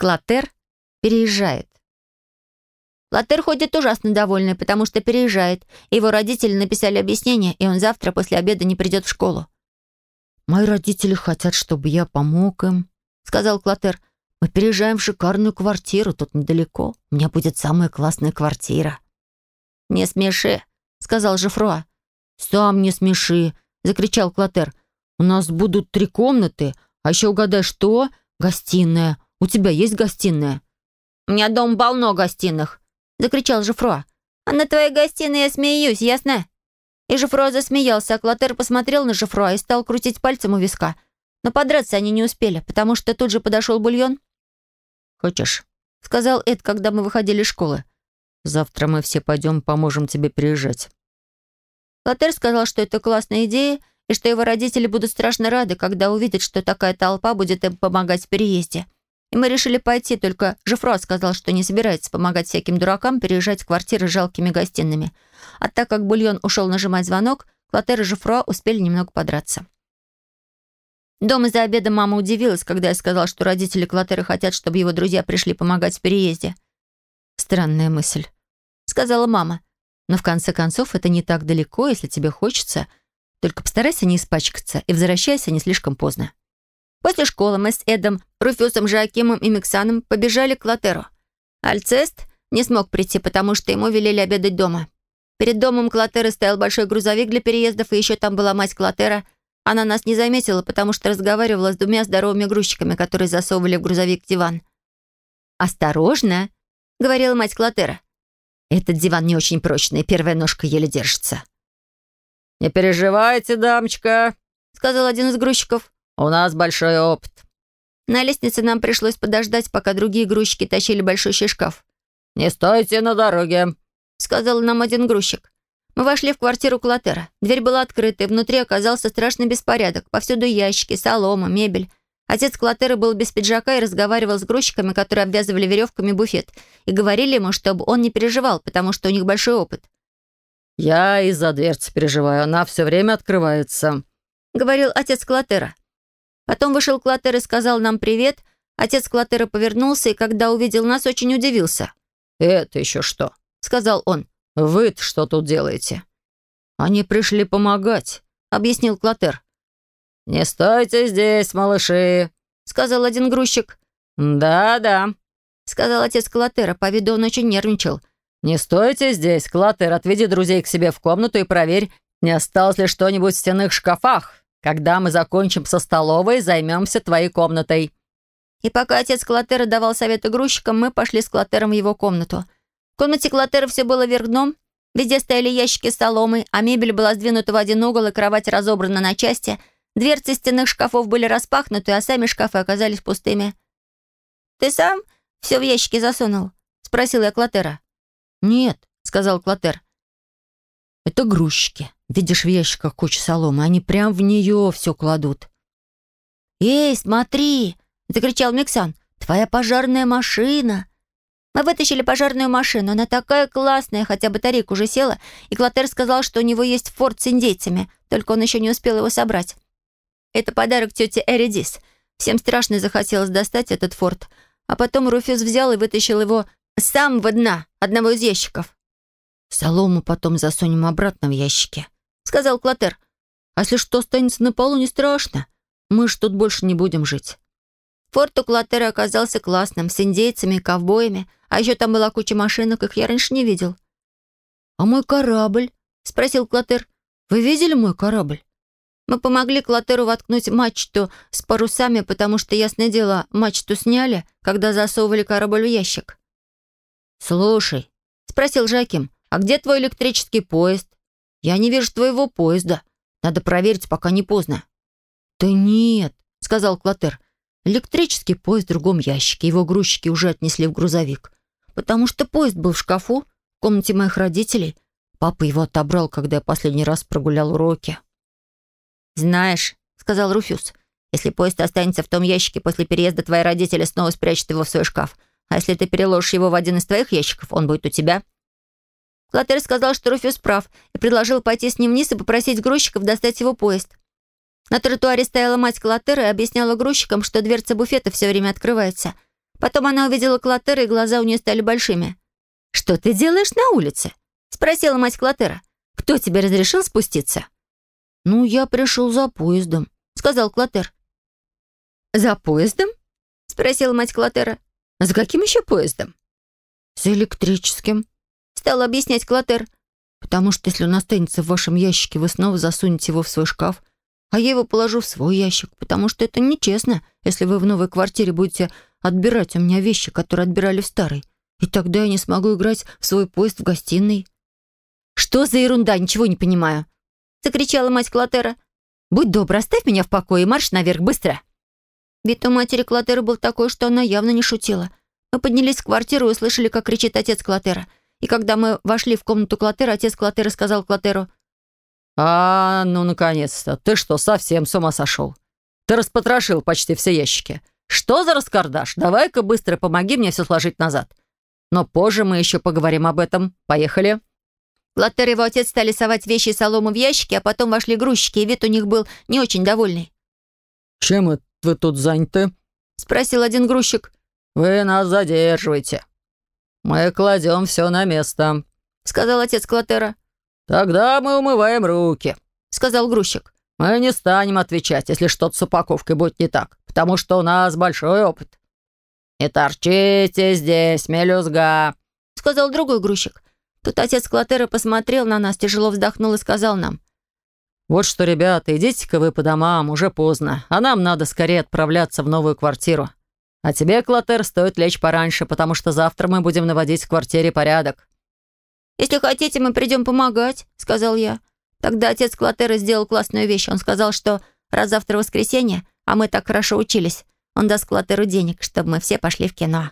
Клотер переезжает. Клотер ходит ужасно довольный, потому что переезжает. Его родители написали объяснение, и он завтра после обеда не придет в школу. «Мои родители хотят, чтобы я помог им», — сказал Клотер. «Мы переезжаем в шикарную квартиру, тут недалеко. У меня будет самая классная квартира». «Не смеши», — сказал Жефруа. «Сам не смеши», — закричал Клотер. «У нас будут три комнаты, а еще угадай, что? Гостиная. У тебя есть гостиная?» «У меня дом полно гостиных», — закричал Жефруа. «А на твоей гостиной я смеюсь, ясно?» И Жефруа засмеялся, а Клотер посмотрел на Жефруа и стал крутить пальцем у виска. Но подраться они не успели, потому что тут же подошел бульон. «Хочешь?» — сказал Эд, когда мы выходили из школы. «Завтра мы все пойдем, поможем тебе переезжать». Клотер сказал, что это классная идея, и что его родители будут страшно рады, когда увидят, что такая толпа будет им помогать в переезде. И мы решили пойти, только Жефруа сказал, что не собирается помогать всяким дуракам переезжать в квартиры с жалкими гостиными. А так как Бульон ушел нажимать звонок, Клотер и Жефруа успели немного подраться. Дома за обедом мама удивилась, когда я сказал, что родители Клотера хотят, чтобы его друзья пришли помогать в переезде. «Странная мысль», — сказала мама. «Но в конце концов это не так далеко, если тебе хочется. Только постарайся не испачкаться и возвращайся не слишком поздно». После школы мы с Эдом, Руфюсом, Жакимом и Миксаном побежали к Латеру. Альцест не смог прийти, потому что ему велели обедать дома. Перед домом Клотера стоял большой грузовик для переездов, и еще там была мать Клотера. Она нас не заметила, потому что разговаривала с двумя здоровыми грузчиками, которые засовывали в грузовик диван. «Осторожно!» — говорила мать Клотера. «Этот диван не очень прочный, первая ножка еле держится». «Не переживайте, дамочка», — сказал один из грузчиков. «У нас большой опыт». На лестнице нам пришлось подождать, пока другие грузчики тащили большущий шкаф. «Не стойте на дороге», — сказал нам один грузчик. Мы вошли в квартиру Клотера. Дверь была открыта, и внутри оказался страшный беспорядок. Повсюду ящики, солома, мебель. Отец Клотера был без пиджака и разговаривал с грузчиками, которые обвязывали веревками буфет, и говорили ему, чтобы он не переживал, потому что у них большой опыт. «Я из-за дверцы переживаю, она все время открывается», — говорил отец Клотера. Потом вышел Клотер и сказал нам привет. Отец Клотера повернулся и, когда увидел нас, очень удивился. «Это еще что?» — сказал он. вы что тут делаете?» «Они пришли помогать», — объяснил Клотер. «Не стойте здесь, малыши», — сказал один грузчик. «Да-да», — сказал отец Клотера. По виду он очень нервничал. «Не стойте здесь, Клотер, отведи друзей к себе в комнату и проверь, не осталось ли что-нибудь в стенных шкафах. Когда мы закончим со столовой, займемся твоей комнатой». И пока отец Клотера давал советы грузчикам, мы пошли с Клотером в его комнату. В комнате Клотера все было вверх дном. Везде стояли ящики с соломой, а мебель была сдвинута в один угол, и кровать разобрана на части. Дверцы стенных шкафов были распахнуты, а сами шкафы оказались пустыми. «Ты сам все в ящики засунул?» — спросил я Клотера. «Нет», — сказал Клотер. «Это грузчики. Видишь в ящиках кучу соломы, они прям в нее все кладут». «Эй, смотри!» — закричал Миксан. «Твоя пожарная машина!» Мы вытащили пожарную машину. Она такая классная, хотя батарейка уже села, и Клотер сказал, что у него есть форт с индейцами, только он еще не успел его собрать. Это подарок тете Эридис. Всем страшно захотелось достать этот форт. А потом Руфюз взял и вытащил его с самого дна одного из ящиков. «Солому потом засунем обратно в ящики», — сказал Клотер. «А если что останется на полу, не страшно. Мы ж тут больше не будем жить». Форт у Клотера оказался классным, с индейцами и ковбоями, а еще там была куча машинок, их я раньше не видел. «А мой корабль?» — спросил Клотер. «Вы видели мой корабль?» Мы помогли Клотеру воткнуть мачту с парусами, потому что, ясное дело, мачту сняли, когда засовывали корабль в ящик. «Слушай», — спросил Жаким, «а где твой электрический поезд?» «Я не вижу твоего поезда. Надо проверить, пока не поздно». «Да нет», — сказал Клотер. «Электрический поезд в другом ящике. Его грузчики уже отнесли в грузовик. Потому что поезд был в шкафу, в комнате моих родителей. Папа его отобрал, когда я последний раз прогулял уроки». «Знаешь», — сказал Руфюс, «если поезд останется в том ящике после переезда, твои родители снова спрячут его в свой шкаф. А если ты переложишь его в один из твоих ящиков, он будет у тебя». Клотер сказал, что Руфюс прав, и предложил пойти с ним вниз и попросить грузчиков достать его поезд. На тротуаре стояла мать Клотера и объясняла грузчикам, что дверца буфета все время открывается. Потом она увидела Клотера, и глаза у нее стали большими. «Что ты делаешь на улице?» — спросила мать Клотера. «Кто тебе разрешил спуститься?» «Ну, я пришел за поездом», — сказал Клотер. «За поездом?» — спросила мать Клотера. «За каким еще поездом?» «За электрическим», — стал объяснять Клотер. «Потому что если он останется в вашем ящике, вы снова засунете его в свой шкаф, а я его положу в свой ящик, потому что это нечестно, если вы в новой квартире будете отбирать у меня вещи, которые отбирали в старой. И тогда я не смогу играть в свой поезд в гостиной». «Что за ерунда? Ничего не понимаю!» — закричала мать Клотера. «Будь добр, оставь меня в покое и марш наверх, быстро!» Вид у матери Клотера был такой, что она явно не шутила. Мы поднялись в квартиру и услышали, как кричит отец Клотера. И когда мы вошли в комнату Клотера, отец Клотера сказал Клотеру, «А, ну, наконец-то! Ты что, совсем с ума сошел? Ты распотрошил почти все ящики. Что за раскардаш? Давай-ка быстро помоги мне все сложить назад. Но позже мы еще поговорим об этом. Поехали!» Клотер и его отец стали совать вещи и солому в ящики, а потом вошли грузчики, и вид у них был не очень довольный. «Чем это вы тут заняты?» — спросил один грузчик. «Вы нас задерживаете. Мы кладем все на место», — сказал отец Клотера. «Тогда мы умываем руки», — сказал грузчик. «Мы не станем отвечать, если что-то с упаковкой будет не так, потому что у нас большой опыт». «Не торчите здесь, мелюзга», — сказал другой грузчик. Тут отец Клотера посмотрел на нас, тяжело вздохнул и сказал нам. «Вот что, ребята, идите-ка вы по домам, уже поздно, а нам надо скорее отправляться в новую квартиру. А тебе, Клотер, стоит лечь пораньше, потому что завтра мы будем наводить в квартире порядок». «Если хотите, мы придем помогать», — сказал я. Тогда отец Клотера сделал классную вещь. Он сказал, что раз завтра воскресенье, а мы так хорошо учились, он даст Клотеру денег, чтобы мы все пошли в кино.